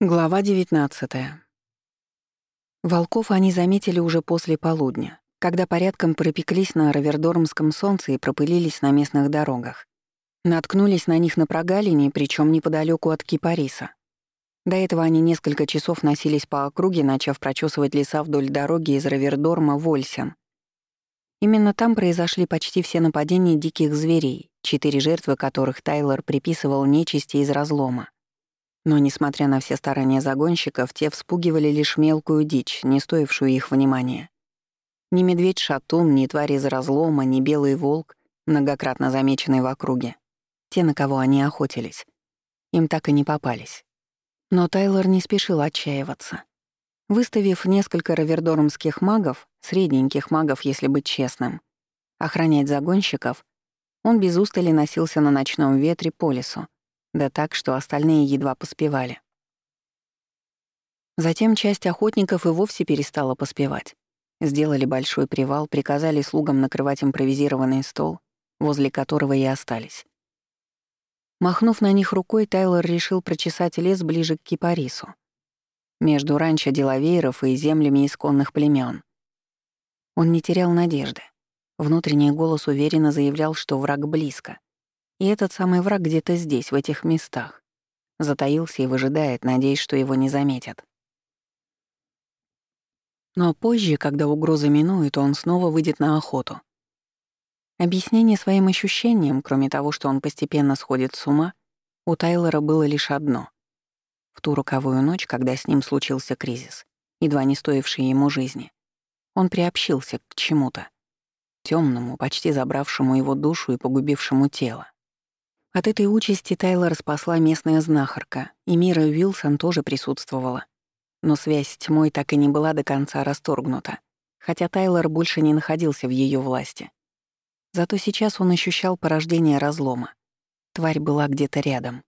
Глава 19. Волков они заметили уже после полудня, когда порядком пропеклись на Равердормском солнце и пропылились на местных дорогах. Наткнулись на них на прогалине, причем неподалеку от Кипариса. До этого они несколько часов носились по округе, начав прочесывать леса вдоль дороги из Равердорма в Ольсен. Именно там произошли почти все нападения диких зверей, четыре жертвы которых Тайлор приписывал нечисти из разлома. Но, несмотря на все старания загонщиков, те вспугивали лишь мелкую дичь, не стоившую их внимания. Ни медведь-шатун, ни тварь из разлома, ни белый волк, многократно замеченный в округе. Те, на кого они охотились. Им так и не попались. Но Тайлор не спешил отчаиваться. Выставив несколько равердормских магов, средненьких магов, если быть честным, охранять загонщиков, он без устали носился на ночном ветре по лесу, да так, что остальные едва поспевали. Затем часть охотников и вовсе перестала поспевать. Сделали большой привал, приказали слугам накрывать импровизированный стол, возле которого и остались. Махнув на них рукой, Тайлор решил прочесать лес ближе к Кипарису, между ранчо деловейров и землями исконных племен. Он не терял надежды. Внутренний голос уверенно заявлял, что враг близко. И этот самый враг где-то здесь, в этих местах. Затаился и выжидает, надеясь, что его не заметят. Но позже, когда угроза минует, он снова выйдет на охоту. Объяснение своим ощущениям, кроме того, что он постепенно сходит с ума, у Тайлора было лишь одно. В ту роковую ночь, когда с ним случился кризис, едва не стоивший ему жизни, он приобщился к чему-то, темному, почти забравшему его душу и погубившему тело. От этой участи Тайлор спасла местная знахарка, и Мира Уилсон тоже присутствовала. Но связь с тьмой так и не была до конца расторгнута, хотя Тайлор больше не находился в ее власти. Зато сейчас он ощущал порождение разлома. Тварь была где-то рядом.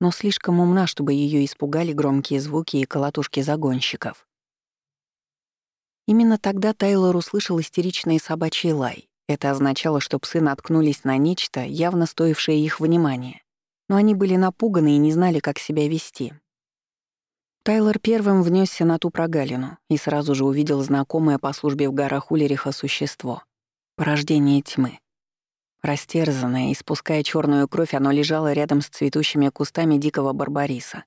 Но слишком умна, чтобы ее испугали громкие звуки и колотушки загонщиков. Именно тогда Тайлор услышал истеричный собачий лай, это означало, что псы наткнулись на нечто, явно стоившее их внимания. Но они были напуганы и не знали, как себя вести. Тайлор первым внесся на ту прогалину и сразу же увидел знакомое по службе в горах Улериха существо — порождение тьмы. Растерзанное, испуская черную кровь, оно лежало рядом с цветущими кустами дикого барбариса.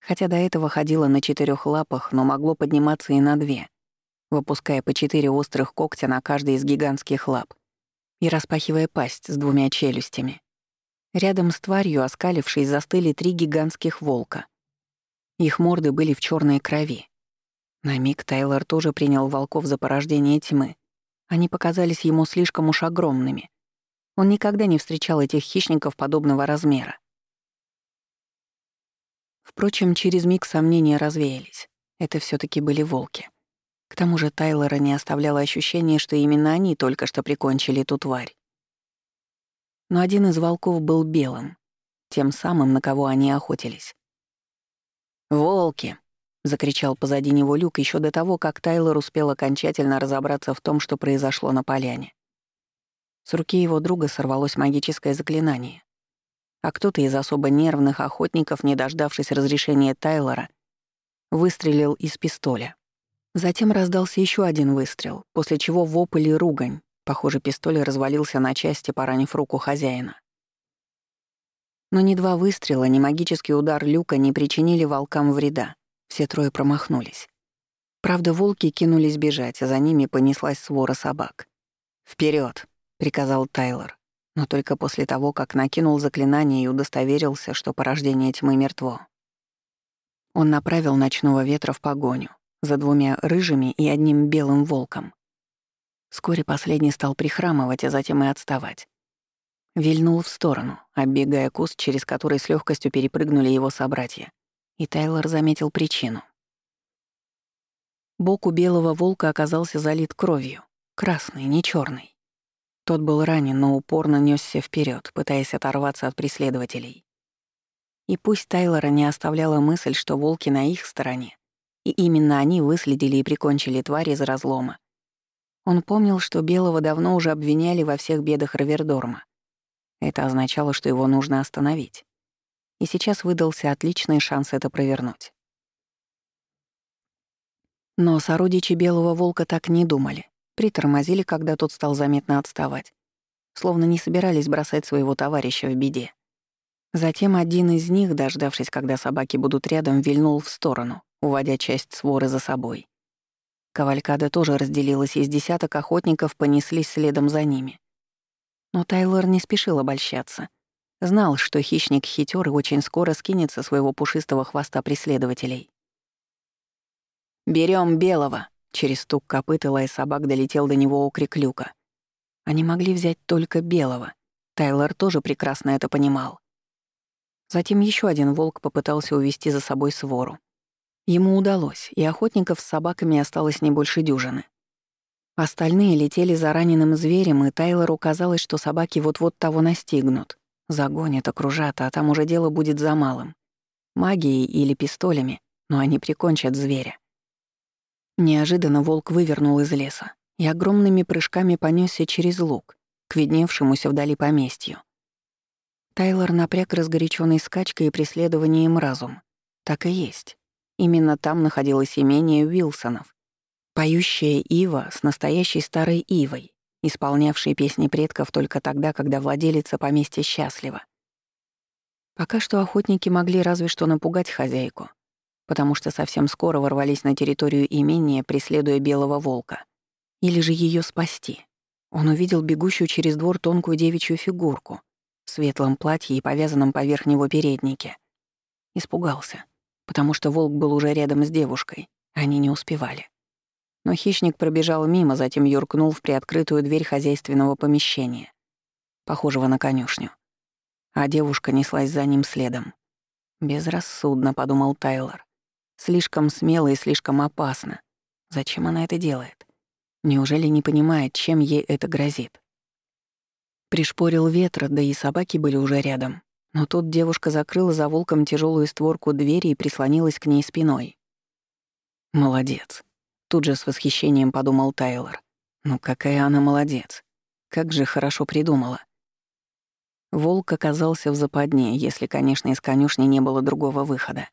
Хотя до этого ходило на четырех лапах, но могло подниматься и на две — выпуская по четыре острых когтя на каждой из гигантских лап и распахивая пасть с двумя челюстями. Рядом с тварью, оскалившись, застыли три гигантских волка. Их морды были в черной крови. На миг Тайлор тоже принял волков за порождение тьмы. Они показались ему слишком уж огромными. Он никогда не встречал этих хищников подобного размера. Впрочем, через миг сомнения развеялись. Это все таки были волки. К тому же Тайлора не оставляло ощущение, что именно они только что прикончили эту тварь. Но один из волков был белым, тем самым, на кого они охотились. «Волки!» — закричал позади него Люк еще до того, как Тайлор успел окончательно разобраться в том, что произошло на поляне. С руки его друга сорвалось магическое заклинание, а кто-то из особо нервных охотников, не дождавшись разрешения Тайлора, выстрелил из пистоля. Затем раздался еще один выстрел, после чего вопль и ругань. Похоже, пистоль развалился на части, поранив руку хозяина. Но ни два выстрела, ни магический удар люка не причинили волкам вреда. Все трое промахнулись. Правда, волки кинулись бежать, а за ними понеслась свора собак. Вперед, приказал Тайлор, но только после того, как накинул заклинание и удостоверился, что порождение тьмы мертво. Он направил ночного ветра в погоню за двумя рыжими и одним белым волком. Вскоре последний стал прихрамывать, а затем и отставать. Вильнул в сторону, оббегая куст, через который с легкостью перепрыгнули его собратья. И Тайлор заметил причину. Бок у белого волка оказался залит кровью, красный, не черный. Тот был ранен, но упорно несся вперед, пытаясь оторваться от преследователей. И пусть Тайлора не оставляла мысль, что волки на их стороне, и именно они выследили и прикончили тварь из разлома. Он помнил, что Белого давно уже обвиняли во всех бедах Равердорма. Это означало, что его нужно остановить. И сейчас выдался отличный шанс это провернуть. Но сородичи Белого Волка так не думали. Притормозили, когда тот стал заметно отставать. Словно не собирались бросать своего товарища в беде. Затем один из них, дождавшись, когда собаки будут рядом, вильнул в сторону, уводя часть своры за собой. Кавалькада тоже разделилась, и с десяток охотников понеслись следом за ними. Но Тайлор не спешил обольщаться. Знал, что хищник хитер и очень скоро скинет со своего пушистого хвоста преследователей. Берем белого!» Через стук копыт и лай собак долетел до него окрик люка. Они могли взять только белого. Тайлор тоже прекрасно это понимал. Затем еще один волк попытался увести за собой свору. Ему удалось, и охотников с собаками осталось не больше дюжины. Остальные летели за раненым зверем, и Тайлору казалось, что собаки вот-вот того настигнут. Загонят, окружат, а там уже дело будет за малым. Магией или пистолями, но они прикончат зверя. Неожиданно волк вывернул из леса и огромными прыжками понесся через луг, к видневшемуся вдали поместью. Тайлор напряг разгоряченной скачкой и преследованием разум. Так и есть. Именно там находилось имение Уилсонов. Поющая ива с настоящей старой ивой, исполнявшей песни предков только тогда, когда владелица поместья счастлива. Пока что охотники могли разве что напугать хозяйку, потому что совсем скоро ворвались на территорию имения, преследуя белого волка. Или же ее спасти. Он увидел бегущую через двор тонкую девичью фигурку, в светлом платье и повязанном поверх него переднике. Испугался, потому что волк был уже рядом с девушкой, они не успевали. Но хищник пробежал мимо, затем юркнул в приоткрытую дверь хозяйственного помещения, похожего на конюшню. А девушка неслась за ним следом. «Безрассудно», — подумал Тайлор. «Слишком смело и слишком опасно. Зачем она это делает? Неужели не понимает, чем ей это грозит?» Пришпорил ветра, да и собаки были уже рядом. Но тут девушка закрыла за волком тяжелую створку двери и прислонилась к ней спиной. «Молодец», — тут же с восхищением подумал Тайлор. «Ну какая она молодец. Как же хорошо придумала». Волк оказался в западне, если, конечно, из конюшни не было другого выхода.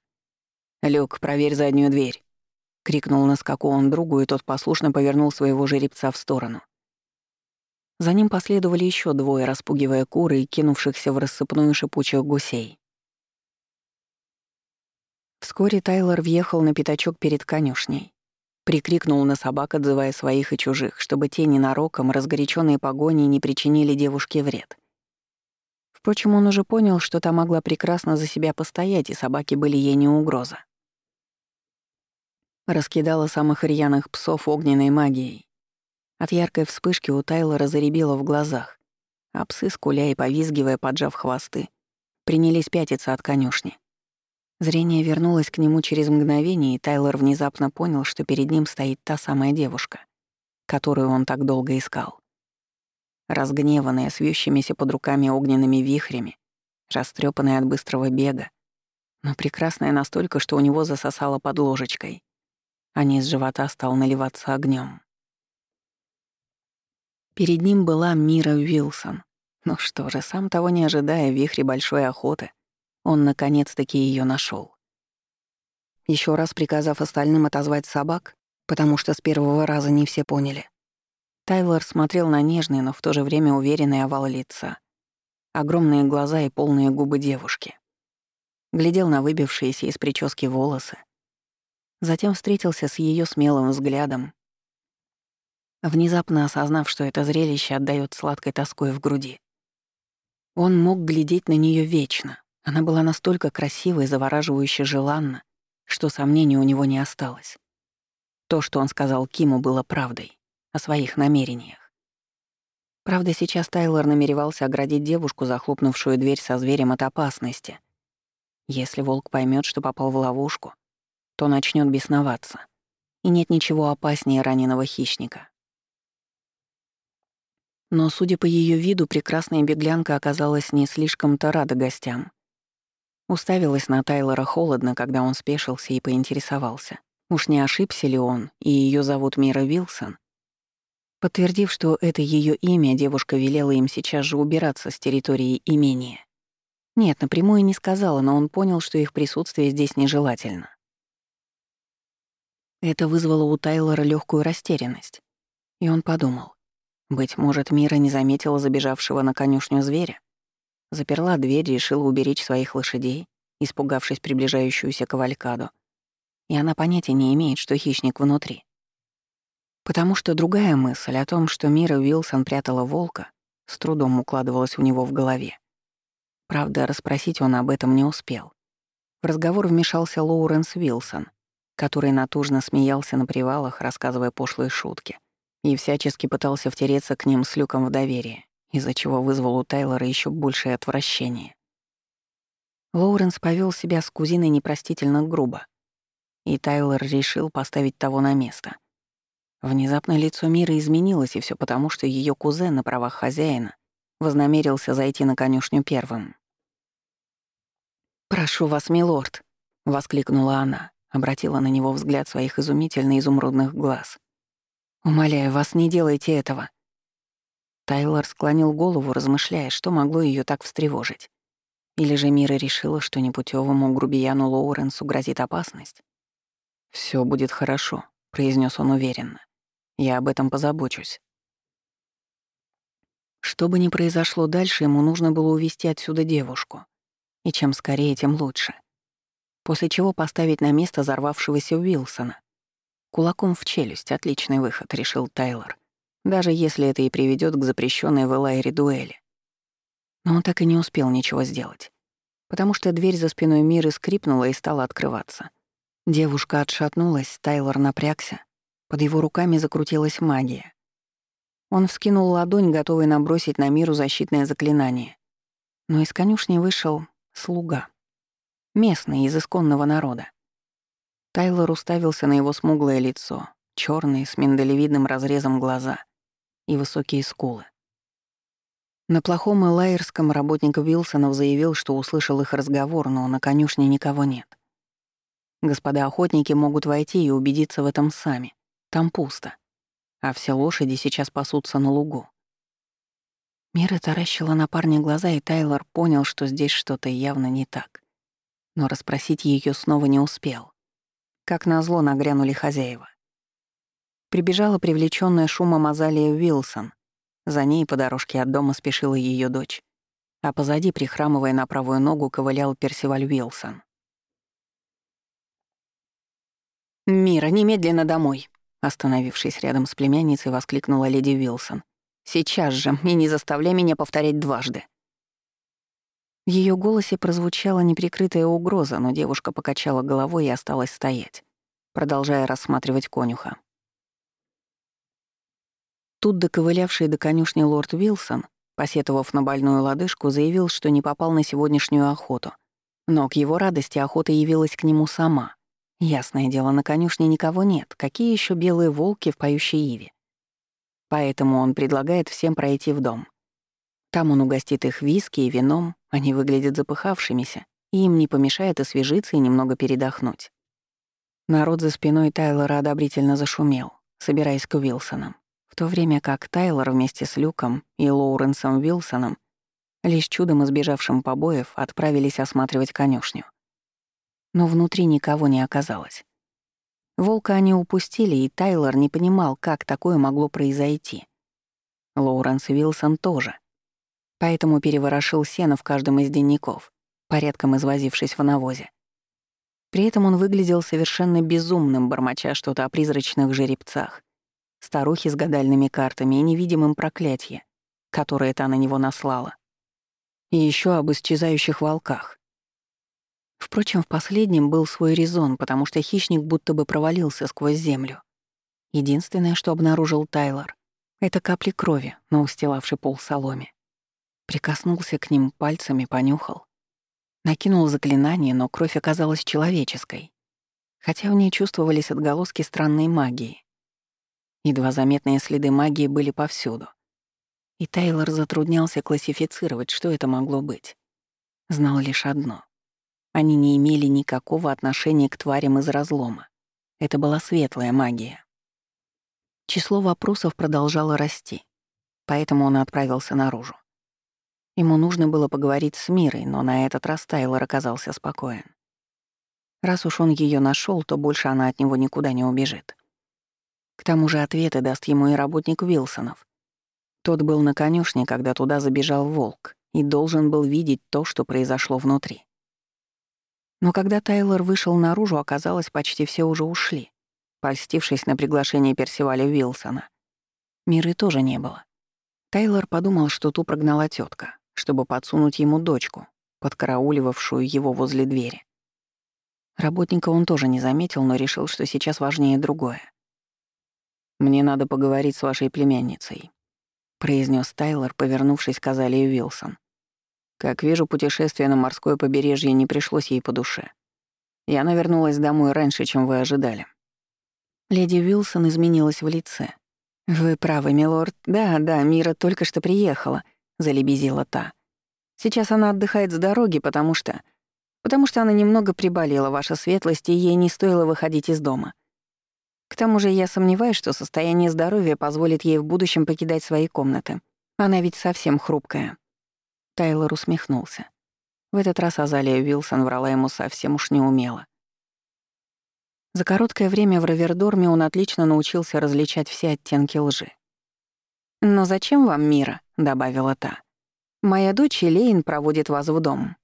«Люк, проверь заднюю дверь», — крикнул на скаку он другу, и тот послушно повернул своего жеребца в сторону. За ним последовали еще двое, распугивая куры и кинувшихся в рассыпную шипучих гусей. Вскоре Тайлор въехал на пятачок перед конюшней. Прикрикнул на собак, отзывая своих и чужих, чтобы те ненароком, разгоряченные погоней, не причинили девушке вред. Впрочем, он уже понял, что та могла прекрасно за себя постоять, и собаки были ей не угроза. Раскидала самых рьяных псов огненной магией, от яркой вспышки у Тайлора заребило в глазах, а псы, скуля и повизгивая, поджав хвосты, принялись пятиться от конюшни. Зрение вернулось к нему через мгновение, и Тайлор внезапно понял, что перед ним стоит та самая девушка, которую он так долго искал. Разгневанная, с вьющимися под руками огненными вихрями, растрепанная от быстрого бега, но прекрасная настолько, что у него засосало под ложечкой, а низ живота стал наливаться огнем. Перед ним была Мира Уилсон. Ну что же, сам того не ожидая вихре большой охоты, он наконец-таки ее нашел. Еще раз приказав остальным отозвать собак, потому что с первого раза не все поняли, Тайлор смотрел на нежный, но в то же время уверенный овал лица, огромные глаза и полные губы девушки. Глядел на выбившиеся из прически волосы. Затем встретился с ее смелым взглядом внезапно осознав, что это зрелище отдает сладкой тоской в груди. Он мог глядеть на нее вечно. Она была настолько красива и завораживающе желанна, что сомнений у него не осталось. То, что он сказал Киму, было правдой о своих намерениях. Правда, сейчас Тайлор намеревался оградить девушку, захлопнувшую дверь со зверем от опасности. Если волк поймет, что попал в ловушку, то начнет бесноваться. И нет ничего опаснее раненого хищника. Но, судя по ее виду, прекрасная беглянка оказалась не слишком-то рада гостям. Уставилась на Тайлора холодно, когда он спешился и поинтересовался. Уж не ошибся ли он, и ее зовут Мира Вилсон? Подтвердив, что это ее имя, девушка велела им сейчас же убираться с территории имения. Нет, напрямую не сказала, но он понял, что их присутствие здесь нежелательно. Это вызвало у Тайлора легкую растерянность. И он подумал, быть может, Мира не заметила забежавшего на конюшню зверя? Заперла дверь, решила уберечь своих лошадей, испугавшись приближающуюся кавалькаду. И она понятия не имеет, что хищник внутри. Потому что другая мысль о том, что Мира Уилсон прятала волка, с трудом укладывалась у него в голове. Правда, расспросить он об этом не успел. В разговор вмешался Лоуренс Уилсон, который натужно смеялся на привалах, рассказывая пошлые шутки, и всячески пытался втереться к ним с люком в доверие, из-за чего вызвал у Тайлора еще большее отвращение. Лоуренс повел себя с кузиной непростительно грубо, и Тайлор решил поставить того на место. Внезапно лицо Мира изменилось, и все потому, что ее кузен на правах хозяина вознамерился зайти на конюшню первым. «Прошу вас, милорд», — воскликнула она, обратила на него взгляд своих изумительно изумрудных глаз. «Умоляю вас, не делайте этого». Тайлор склонил голову, размышляя, что могло ее так встревожить. Или же Мира решила, что непутевому грубияну Лоуренсу грозит опасность? Все будет хорошо», — произнес он уверенно. «Я об этом позабочусь». Что бы ни произошло дальше, ему нужно было увести отсюда девушку. И чем скорее, тем лучше. После чего поставить на место взорвавшегося Уилсона. Кулаком в челюсть — отличный выход, решил Тайлор. Даже если это и приведет к запрещенной в Элайре дуэли. Но он так и не успел ничего сделать. Потому что дверь за спиной Миры скрипнула и стала открываться. Девушка отшатнулась, Тайлор напрягся. Под его руками закрутилась магия. Он вскинул ладонь, готовый набросить на миру защитное заклинание. Но из конюшни вышел слуга. Местный, из исконного народа. Тайлор уставился на его смуглое лицо, черные с миндалевидным разрезом глаза и высокие скулы. На плохом элайерском работник Вилсонов заявил, что услышал их разговор, но на конюшне никого нет. Господа охотники могут войти и убедиться в этом сами. Там пусто а все лошади сейчас пасутся на лугу. Мира таращила на парня глаза, и Тайлор понял, что здесь что-то явно не так. Но расспросить ее снова не успел. Как назло нагрянули хозяева. Прибежала привлеченная шумом Азалия Уилсон. За ней по дорожке от дома спешила ее дочь. А позади, прихрамывая на правую ногу, ковылял Персиваль Уилсон. «Мира, немедленно домой!» Остановившись рядом с племянницей, воскликнула леди Вилсон. «Сейчас же, и не заставляй меня повторять дважды». В ее голосе прозвучала неприкрытая угроза, но девушка покачала головой и осталась стоять, продолжая рассматривать конюха. Тут доковылявший до конюшни лорд Вилсон, посетовав на больную лодыжку, заявил, что не попал на сегодняшнюю охоту. Но к его радости охота явилась к нему сама — Ясное дело, на конюшне никого нет. Какие еще белые волки в поющей иве? Поэтому он предлагает всем пройти в дом. Там он угостит их виски и вином, они выглядят запыхавшимися, и им не помешает освежиться и немного передохнуть. Народ за спиной Тайлора одобрительно зашумел, собираясь к Уилсонам, в то время как Тайлор вместе с Люком и Лоуренсом Уилсоном, лишь чудом избежавшим побоев, отправились осматривать конюшню но внутри никого не оказалось. Волка они упустили, и Тайлор не понимал, как такое могло произойти. Лоуренс Вилсон тоже. Поэтому переворошил сено в каждом из денников, порядком извозившись в навозе. При этом он выглядел совершенно безумным, бормоча что-то о призрачных жеребцах, старухе с гадальными картами и невидимым проклятье, которое та на него наслала. И еще об исчезающих волках. Впрочем, в последнем был свой резон, потому что хищник будто бы провалился сквозь землю. Единственное, что обнаружил Тайлор, — это капли крови, на устилавшей пол соломе. Прикоснулся к ним пальцами, понюхал. Накинул заклинание, но кровь оказалась человеческой, хотя в ней чувствовались отголоски странной магии. Едва заметные следы магии были повсюду. И Тайлор затруднялся классифицировать, что это могло быть. Знал лишь одно — они не имели никакого отношения к тварям из разлома. Это была светлая магия. Число вопросов продолжало расти, поэтому он отправился наружу. Ему нужно было поговорить с Мирой, но на этот раз Тайлор оказался спокоен. Раз уж он ее нашел, то больше она от него никуда не убежит. К тому же ответы даст ему и работник Вилсонов. Тот был на конюшне, когда туда забежал волк, и должен был видеть то, что произошло внутри. Но когда Тайлор вышел наружу, оказалось, почти все уже ушли, польстившись на приглашение Персиваля Вилсона. Миры тоже не было. Тайлор подумал, что ту прогнала тетка, чтобы подсунуть ему дочку, подкарауливавшую его возле двери. Работника он тоже не заметил, но решил, что сейчас важнее другое. «Мне надо поговорить с вашей племянницей», — произнес Тайлор, повернувшись к Азалии Уилсон. «Как вижу, путешествие на морское побережье не пришлось ей по душе. И она вернулась домой раньше, чем вы ожидали». Леди Уилсон изменилась в лице. «Вы правы, милорд. Да, да, Мира только что приехала», — залебезила та. «Сейчас она отдыхает с дороги, потому что...» потому что она немного приболела, ваша светлость, и ей не стоило выходить из дома. К тому же я сомневаюсь, что состояние здоровья позволит ей в будущем покидать свои комнаты. Она ведь совсем хрупкая». Тайлор усмехнулся. В этот раз Азалия Уилсон врала ему совсем уж неумело. За короткое время в Равердорме он отлично научился различать все оттенки лжи. «Но зачем вам мира?» — добавила та. «Моя дочь Элейн проводит вас в дом.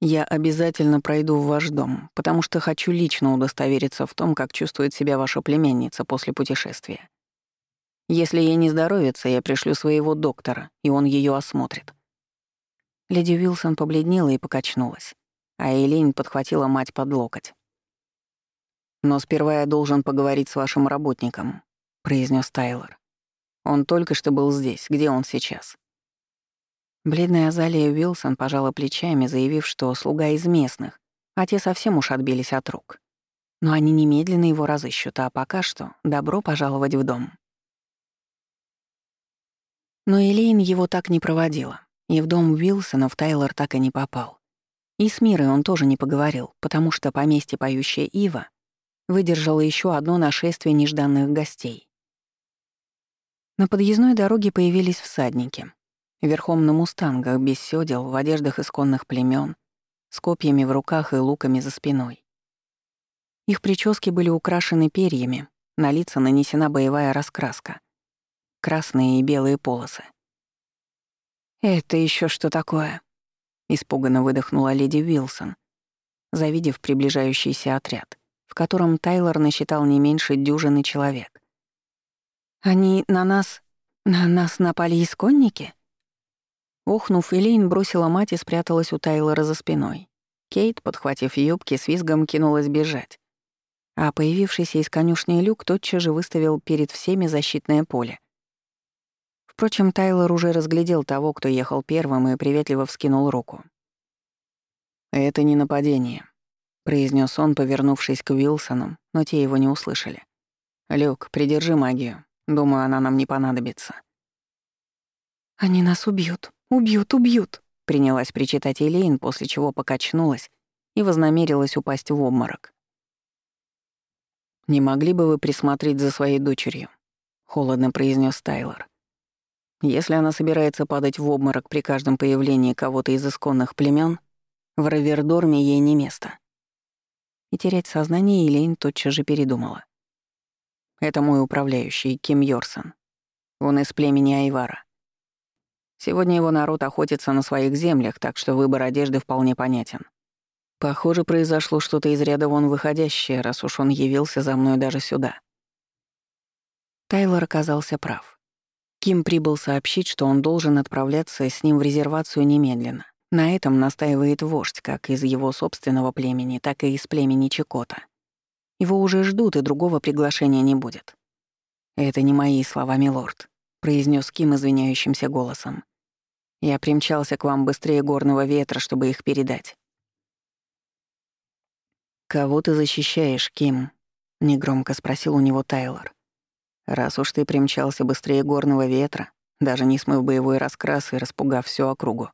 Я обязательно пройду в ваш дом, потому что хочу лично удостовериться в том, как чувствует себя ваша племянница после путешествия. Если ей не здоровится, я пришлю своего доктора, и он ее осмотрит». Леди Уилсон побледнела и покачнулась, а Элейн подхватила мать под локоть. «Но сперва я должен поговорить с вашим работником», — произнес Тайлор. «Он только что был здесь. Где он сейчас?» Бледная Азалия Уилсон пожала плечами, заявив, что слуга из местных, а те совсем уж отбились от рук. Но они немедленно его разыщут, а пока что добро пожаловать в дом. Но Элейн его так не проводила, и в дом Уилсонов Тайлор так и не попал. И с Мирой он тоже не поговорил, потому что поместье поющая Ива выдержало еще одно нашествие нежданных гостей. На подъездной дороге появились всадники верхом на мустангах, без сёдел, в одеждах исконных племен, с копьями в руках и луками за спиной. Их прически были украшены перьями, на лица нанесена боевая раскраска. Красные и белые полосы. «Это еще что такое?» — испуганно выдохнула леди Уилсон, завидев приближающийся отряд, в котором Тайлор насчитал не меньше дюжины человек. «Они на нас... на нас напали исконники?» Охнув, Элейн бросила мать и спряталась у Тайлора за спиной. Кейт, подхватив юбки, с визгом кинулась бежать. А появившийся из конюшни люк тотчас же выставил перед всеми защитное поле. Впрочем, Тайлор уже разглядел того, кто ехал первым, и приветливо вскинул руку. «Это не нападение», — произнес он, повернувшись к Уилсонам, но те его не услышали. «Люк, придержи магию. Думаю, она нам не понадобится». «Они нас убьют», «Убьют, убьют!» — принялась причитать Элейн, после чего покачнулась и вознамерилась упасть в обморок. «Не могли бы вы присмотреть за своей дочерью?» — холодно произнес Тайлор. «Если она собирается падать в обморок при каждом появлении кого-то из исконных племен, в Равердорме ей не место». И терять сознание Элейн тотчас же передумала. «Это мой управляющий, Ким Йорсон. Он из племени Айвара. Сегодня его народ охотится на своих землях, так что выбор одежды вполне понятен. Похоже, произошло что-то из ряда вон выходящее, раз уж он явился за мной даже сюда. Тайлор оказался прав. Ким прибыл сообщить, что он должен отправляться с ним в резервацию немедленно. На этом настаивает вождь, как из его собственного племени, так и из племени Чикота. Его уже ждут, и другого приглашения не будет. «Это не мои слова, милорд», — произнес Ким извиняющимся голосом. Я примчался к вам быстрее горного ветра, чтобы их передать. «Кого ты защищаешь, Ким?» — негромко спросил у него Тайлор. «Раз уж ты примчался быстрее горного ветра, даже не смыв боевой раскрас и распугав всю округу.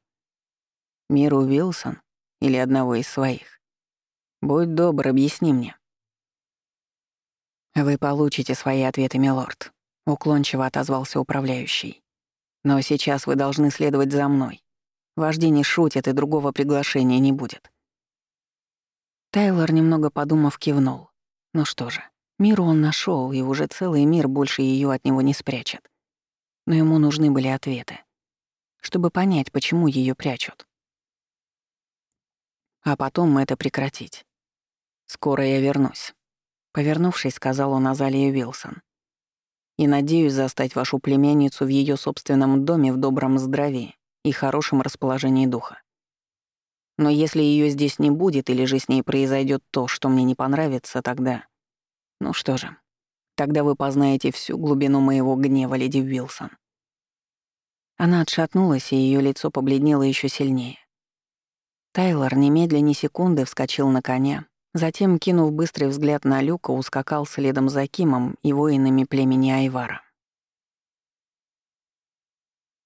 Миру Уилсон или одного из своих? Будь добр, объясни мне». «Вы получите свои ответы, милорд», — уклончиво отозвался управляющий. Но сейчас вы должны следовать за мной. Вожди не шутят, и другого приглашения не будет. Тайлор, немного подумав, кивнул. Ну что же, миру он нашел, и уже целый мир больше ее от него не спрячет. Но ему нужны были ответы, чтобы понять, почему ее прячут. А потом это прекратить. «Скоро я вернусь», — повернувшись, сказал он Азалии Вилсон. «И надеюсь застать вашу племянницу в ее собственном доме в добром здравии и хорошем расположении духа. Но если ее здесь не будет или же с ней произойдет то, что мне не понравится, тогда... Ну что же, тогда вы познаете всю глубину моего гнева, леди Вилсон». Она отшатнулась, и ее лицо побледнело еще сильнее. Тайлор немедля ни секунды вскочил на коня, Затем, кинув быстрый взгляд на Люка, ускакал следом за Кимом и воинами племени Айвара.